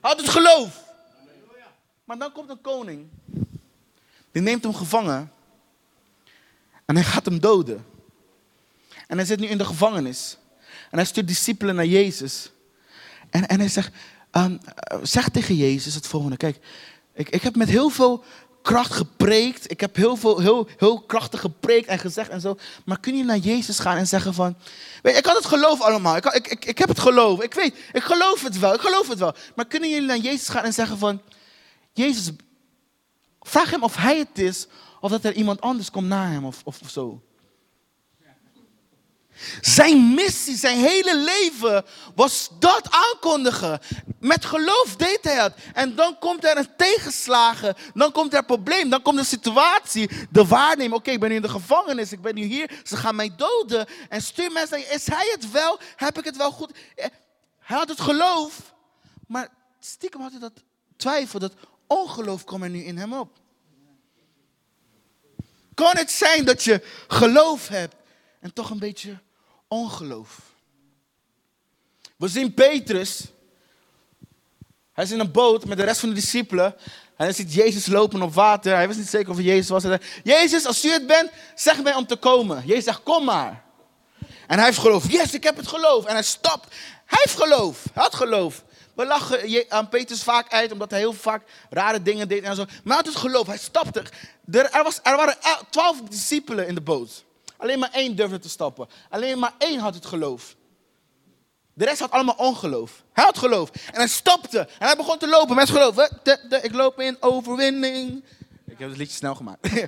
Hij had het geloof. Maar dan komt een koning. Die neemt hem gevangen. En hij gaat hem doden. En hij zit nu in de gevangenis. En hij stuurt discipelen naar Jezus. En, en hij zegt, um, zeg tegen Jezus het volgende. Kijk, ik, ik heb met heel veel kracht gepreekt. Ik heb heel, veel, heel, heel krachtig gepreekt en gezegd en zo. Maar kun je naar Jezus gaan en zeggen van... Weet ik had het geloof allemaal. Ik, ik, ik, ik heb het geloof. Ik weet, ik geloof het wel. Ik geloof het wel. Maar kunnen jullie naar Jezus gaan en zeggen van... Jezus, vraag hem of hij het is of dat er iemand anders komt na hem of, of, zo. Zijn missie, zijn hele leven was dat aankondigen. Met geloof deed hij het. En dan komt er een tegenslagen, dan komt er een probleem, dan komt de situatie, de waarneming. Oké, ik ben nu in de gevangenis, ik ben nu hier, ze gaan mij doden. En stuur mensen, is hij het wel? Heb ik het wel goed? Hij had het geloof, maar stiekem had hij dat twijfel, dat ongeloof kwam er nu in hem op. Kan het zijn dat je geloof hebt en toch een beetje ongeloof? We zien Petrus. Hij is in een boot met de rest van de discipelen. En hij ziet Jezus lopen op water. Hij wist niet zeker of hij Jezus was. Hij zei, Jezus, als u het bent, zeg mij om te komen. Jezus zegt, kom maar. En hij heeft geloof. Yes, ik heb het geloof. En hij stapt. Hij heeft geloof. Hij had geloof. We lachen aan Petrus vaak uit, omdat hij heel vaak rare dingen deed en zo. Maar had het geloof, hij stapte. Er, er, was, er waren twaalf discipelen in de boot. Alleen maar één durfde te stappen. Alleen maar één had het geloof. De rest had allemaal ongeloof. Hij had geloof. En hij stapte. En hij begon te lopen met geloof. ik loop in overwinning. Ik heb het liedje snel gemaakt.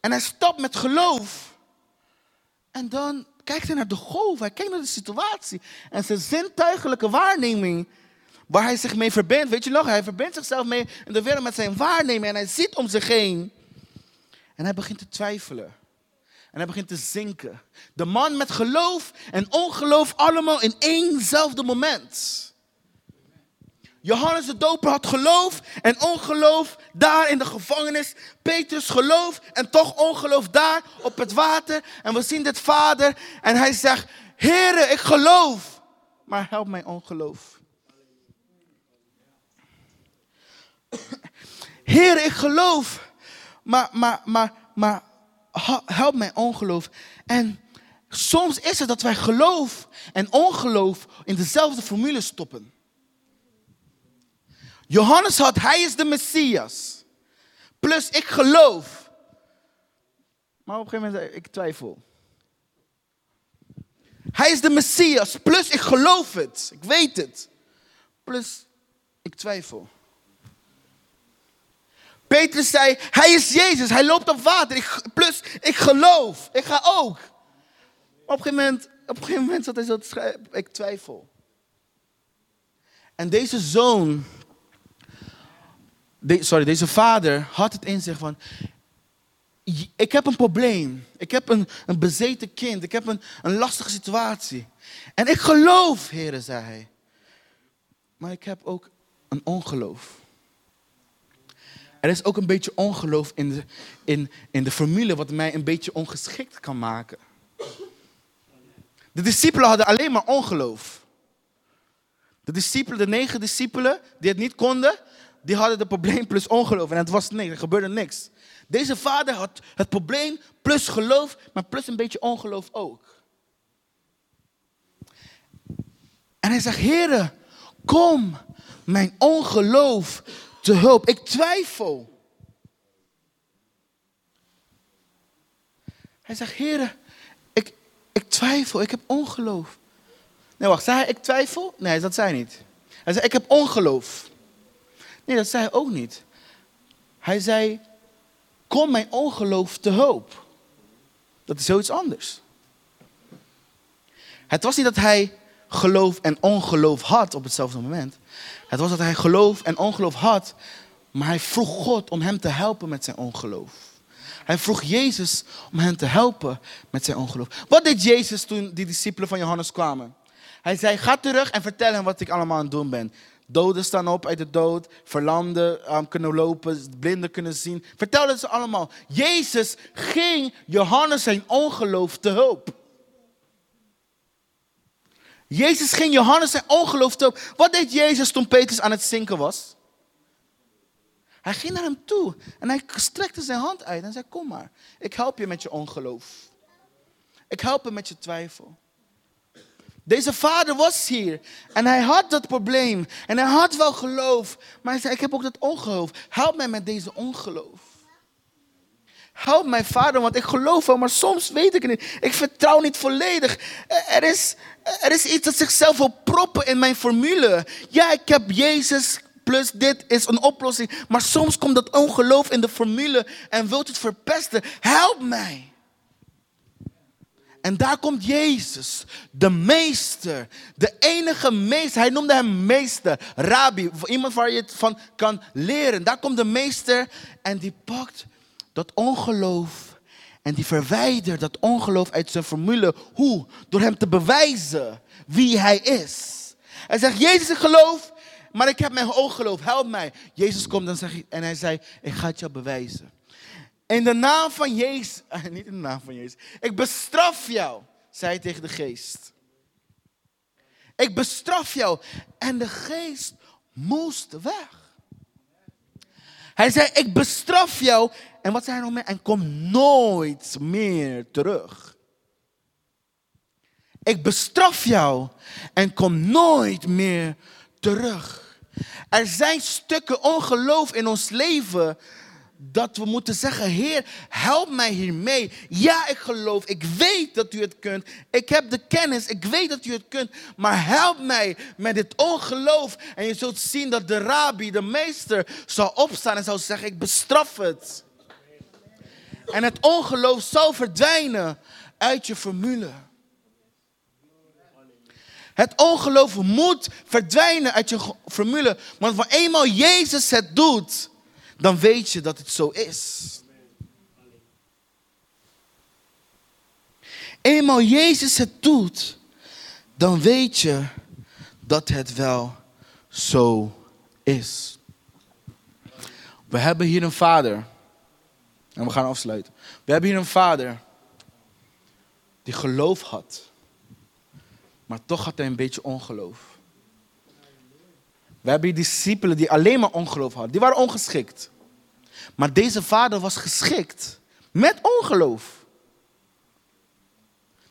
en hij stapt met geloof. En dan kijkt hij naar de golf, hij kijkt naar de situatie. En zijn zintuigelijke waarneming, waar hij zich mee verbindt, weet je nog, hij verbindt zichzelf mee in de wereld met zijn waarneming. En hij ziet om zich heen. En hij begint te twijfelen. En hij begint te zinken. De man met geloof en ongeloof allemaal in éénzelfde moment. Johannes de Doper had geloof en ongeloof daar in de gevangenis. Petrus geloof en toch ongeloof daar op het water. En we zien dit vader en hij zegt, Heere, ik geloof, maar help mijn ongeloof. Heere, ik geloof, maar, maar, maar, maar help mijn ongeloof. En soms is het dat wij geloof en ongeloof in dezelfde formule stoppen. Johannes had, hij is de Messias. Plus ik geloof. Maar op een gegeven moment, ik twijfel. Hij is de Messias. Plus ik geloof het. Ik weet het. Plus ik twijfel. Petrus zei, hij is Jezus. Hij loopt op water. Plus ik geloof. Ik ga ook. op een gegeven moment, op een gegeven moment zat hij zo te schrijven. Ik twijfel. En deze zoon sorry, deze vader had het in zich van, ik heb een probleem. Ik heb een, een bezeten kind. Ik heb een, een lastige situatie. En ik geloof, heren, zei hij. Maar ik heb ook een ongeloof. Er is ook een beetje ongeloof in de, in, in de formule wat mij een beetje ongeschikt kan maken. De discipelen hadden alleen maar ongeloof. De discipelen, de negen discipelen die het niet konden, die hadden het probleem plus ongeloof en het was niks, er gebeurde niks. Deze vader had het probleem plus geloof, maar plus een beetje ongeloof ook. En hij zegt, Heere, kom mijn ongeloof te hulp. Ik twijfel. Hij zegt, Heere, ik, ik twijfel, ik heb ongeloof. Nee, wacht, zei hij, ik twijfel? Nee, dat zei hij niet. Hij zei, ik heb ongeloof. Nee, dat zei hij ook niet. Hij zei, kom mijn ongeloof te hulp. Dat is zoiets anders. Het was niet dat hij geloof en ongeloof had op hetzelfde moment. Het was dat hij geloof en ongeloof had, maar hij vroeg God om hem te helpen met zijn ongeloof. Hij vroeg Jezus om hem te helpen met zijn ongeloof. Wat deed Jezus toen die discipelen van Johannes kwamen? Hij zei, ga terug en vertel hem wat ik allemaal aan het doen ben. Doden staan op uit de dood, verlamden um, kunnen lopen, blinden kunnen zien. Vertel het ze allemaal. Jezus ging Johannes zijn ongeloof te hulp. Jezus ging Johannes zijn ongeloof te hulp. Wat deed Jezus toen Petrus aan het zinken was? Hij ging naar hem toe en hij strekte zijn hand uit en zei: Kom maar, ik help je met je ongeloof. Ik help je met je twijfel. Deze vader was hier en hij had dat probleem en hij had wel geloof, maar hij zei: Ik heb ook dat ongeloof. Help mij met deze ongeloof. Help mij, vader, want ik geloof wel, maar soms weet ik het niet. Ik vertrouw niet volledig. Er is, er is iets dat zichzelf wil proppen in mijn formule. Ja, ik heb Jezus plus dit is een oplossing. Maar soms komt dat ongeloof in de formule en wilt het verpesten. Help mij. En daar komt Jezus, de meester, de enige meester. Hij noemde hem meester, rabbi, iemand waar je het van kan leren. Daar komt de meester en die pakt dat ongeloof en die verwijdert dat ongeloof uit zijn formule. Hoe? Door hem te bewijzen wie hij is. Hij zegt, Jezus, ik geloof, maar ik heb mijn ongeloof, help mij. Jezus komt zeg, en hij zei, ik ga het jou bewijzen. In de naam van Jezus, niet in de naam van Jezus, ik bestraf jou, zei hij tegen de geest. Ik bestraf jou. En de geest moest weg. Hij zei, ik bestraf jou. En wat zei hij nog meer? En kom nooit meer terug. Ik bestraf jou en kom nooit meer terug. Er zijn stukken ongeloof in ons leven dat we moeten zeggen, Heer, help mij hiermee. Ja, ik geloof, ik weet dat u het kunt. Ik heb de kennis, ik weet dat u het kunt. Maar help mij met dit ongeloof. En je zult zien dat de rabbi, de meester, zal opstaan en zal zeggen, ik bestraf het. En het ongeloof zal verdwijnen uit je formule. Het ongeloof moet verdwijnen uit je formule. Want voor eenmaal Jezus het doet, dan weet je dat het zo is. Eenmaal Jezus het doet, dan weet je dat het wel zo is. We hebben hier een vader. En we gaan afsluiten. We hebben hier een vader die geloof had. Maar toch had hij een beetje ongeloof. We hebben hier discipelen die alleen maar ongeloof hadden. Die waren ongeschikt. Maar deze vader was geschikt met ongeloof.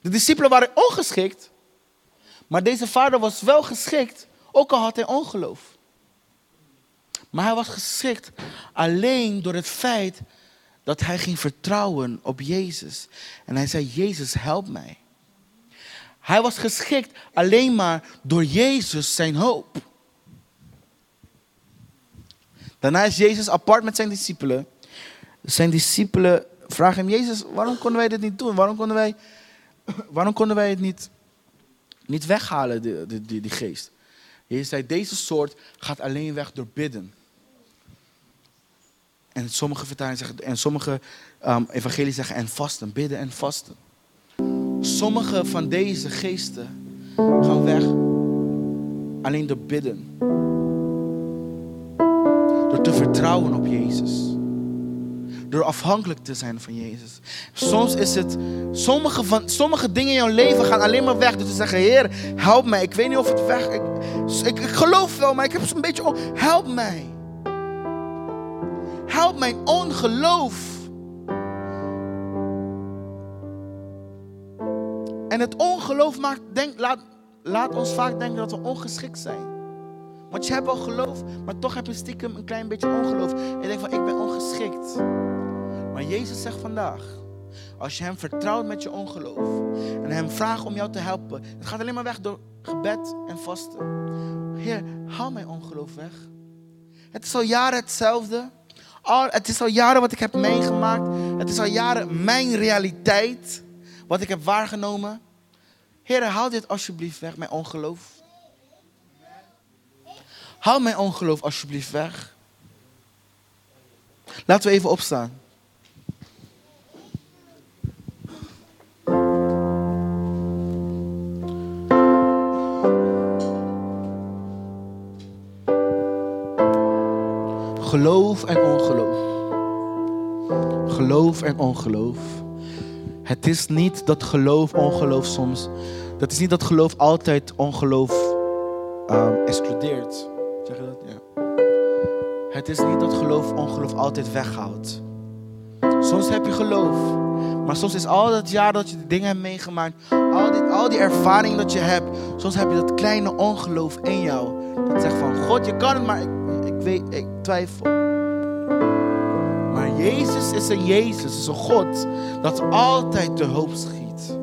De discipelen waren ongeschikt. Maar deze vader was wel geschikt, ook al had hij ongeloof. Maar hij was geschikt alleen door het feit dat hij ging vertrouwen op Jezus. En hij zei, Jezus, help mij. Hij was geschikt alleen maar door Jezus zijn hoop. Daarna is Jezus apart met zijn discipelen. Zijn discipelen vragen hem, Jezus, waarom konden wij dit niet doen? Waarom konden wij, waarom konden wij het niet, niet weghalen, die, die, die geest? Jezus zei, deze soort gaat alleen weg door bidden. En sommige vertalingen zeggen, en sommige um, evangelie zeggen, en vasten, bidden en vasten. Sommige van deze geesten gaan weg alleen door bidden. Door te vertrouwen op Jezus. Door afhankelijk te zijn van Jezus. Soms is het, sommige, van, sommige dingen in jouw leven gaan alleen maar weg. Dus te zeggen, Heer, help mij. Ik weet niet of het weg, ik, ik, geloof wel, maar ik heb zo'n beetje, help mij. help mijn ongeloof. En het ongeloof maakt, denk, laat, laat ons vaak denken dat we ongeschikt zijn. Want je hebt al geloof, maar toch heb je stiekem een klein beetje ongeloof. En je denkt van, ik ben ongeschikt. Maar Jezus zegt vandaag, als je hem vertrouwt met je ongeloof en hem vraagt om jou te helpen, het gaat alleen maar weg door gebed en vasten. Heer, haal mijn ongeloof weg. Het is al jaren hetzelfde. Al, het is al jaren wat ik heb meegemaakt. Het is al jaren mijn realiteit. Wat ik heb waargenomen. Heer, haal dit alsjeblieft weg, mijn ongeloof. Haal mijn ongeloof alsjeblieft weg. Laten we even opstaan. Geloof en ongeloof. Geloof en ongeloof. Het is niet dat geloof ongeloof soms. Dat is niet dat geloof altijd ongeloof um, excludeert. Zeg je dat? Ja. Het is niet dat geloof ongeloof altijd weghaalt. Soms heb je geloof. Maar soms is al dat jaar dat je die dingen hebt meegemaakt, al die, al die ervaring dat je hebt, soms heb je dat kleine ongeloof in jou. Dat zegt van, God, je kan het, maar ik, ik weet, ik twijfel. Maar Jezus is een Jezus, een God dat altijd te hoop schiet.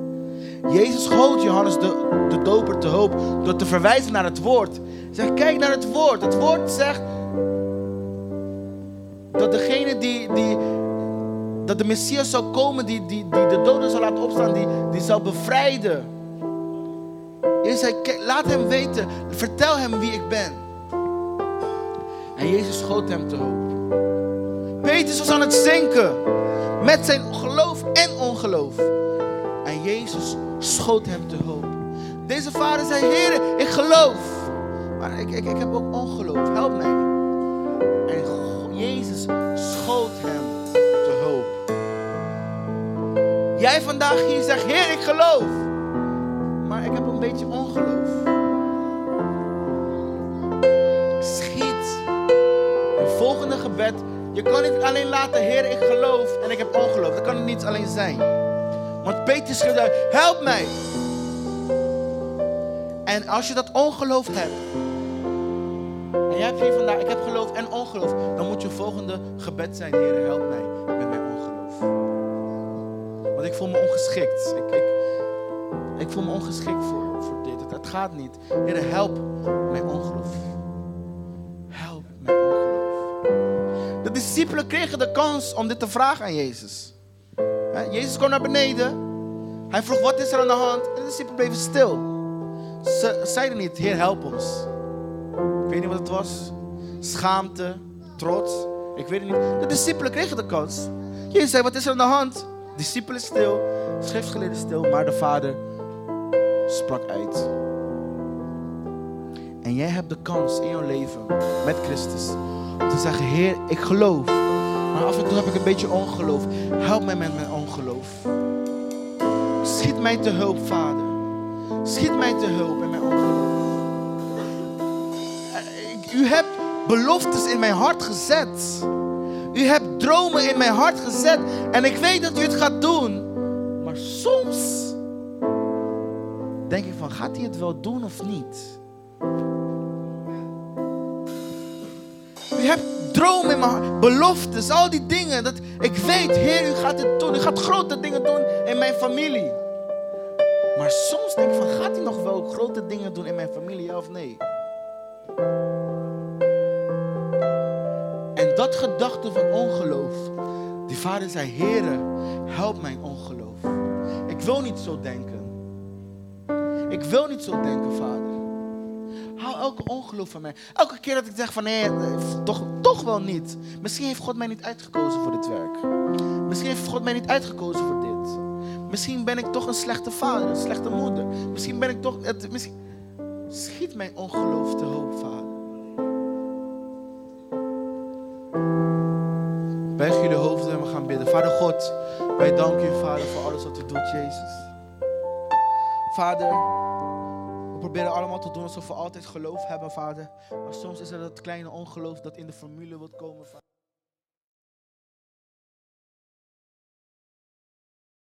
Jezus schoot Johannes de, de doper te hoop door te verwijzen naar het woord. Zeg, kijk naar het woord. Het woord zegt dat degene die, die dat de Messias zou komen, die, die, die de doden zal laten opstaan, die, die zal bevrijden. Jezus zei, laat hem weten, vertel hem wie ik ben. En Jezus schoot hem te hoop. Petrus was aan het zinken. Met zijn geloof en ongeloof. En Jezus schoot hem te hoop. Deze vader zei, Heer, ik geloof. Maar ik, heb ook ongeloof. Help mij. En Jezus schoot hem te hoop. Jij vandaag hier zegt, Heer, ik geloof. Maar ik heb een beetje ongeloof. Schiet. Het volgende gebed je kan niet alleen laten, Heer, ik geloof en ik heb ongeloof. Dat kan niet alleen zijn. Want Petrus schreeuwde, help mij. En als je dat ongeloof hebt, en jij hebt hier vandaag, ik heb geloof en ongeloof, dan moet je volgende gebed zijn, Heer, help mij met mijn ongeloof. Want ik voel me ongeschikt. Ik, ik, ik voel me ongeschikt voor, voor dit. Het, gaat niet. Heer, help mijn ongeloof. De discipelen kregen de kans om dit te vragen aan Jezus. Jezus kwam naar beneden. Hij vroeg, wat is er aan de hand? En de discipelen bleven stil. Ze zeiden niet, Heer, help ons. Weet niet wat het was. Schaamte, trots. Ik weet het niet. De discipelen kregen de kans. Jezus zei, wat is er aan de hand? Discipelen stil, schriftgeleerden stil, maar de Vader sprak uit. En jij hebt de kans in jouw leven met Christus om te zeggen, Heer, ik geloof. Maar af en toe heb ik een beetje ongeloof. Help mij met mijn ongeloof. Schiet mij te hulp, Vader. Schiet mij te hulp in mijn ongeloof. U hebt beloftes in mijn hart gezet. U hebt dromen in mijn hart gezet. En ik weet dat u het gaat doen. Maar soms denk ik van, gaat hij het wel doen of niet? U hebt dromen in mijn hart, beloftes, al die dingen. Dat ik weet, Heer, u gaat het doen. U gaat grote dingen doen in mijn familie. Maar soms denk ik van, gaat hij nog wel grote dingen doen in mijn familie, ja of nee? Dat gedachte van ongeloof. Die vader zei, Heere, help mijn ongeloof. Ik wil niet zo denken. Ik wil niet zo denken, vader. Hou elke ongeloof van mij. Elke keer dat ik zeg van nee, toch, toch wel niet. Misschien heeft God mij niet uitgekozen voor dit werk. Misschien heeft God mij niet uitgekozen voor dit. Misschien ben ik toch een slechte vader, een slechte moeder. Misschien ben ik toch. Het, misschien... Schiet mijn ongeloof te hoop, vader. Buig jullie hoofden en we gaan bidden. Vader God, wij danken u, Vader, voor alles wat u doet, Jezus. Vader, we proberen allemaal te doen alsof we altijd geloof hebben, Vader. Maar soms is er dat kleine ongeloof dat in de formule wil komen, Vader.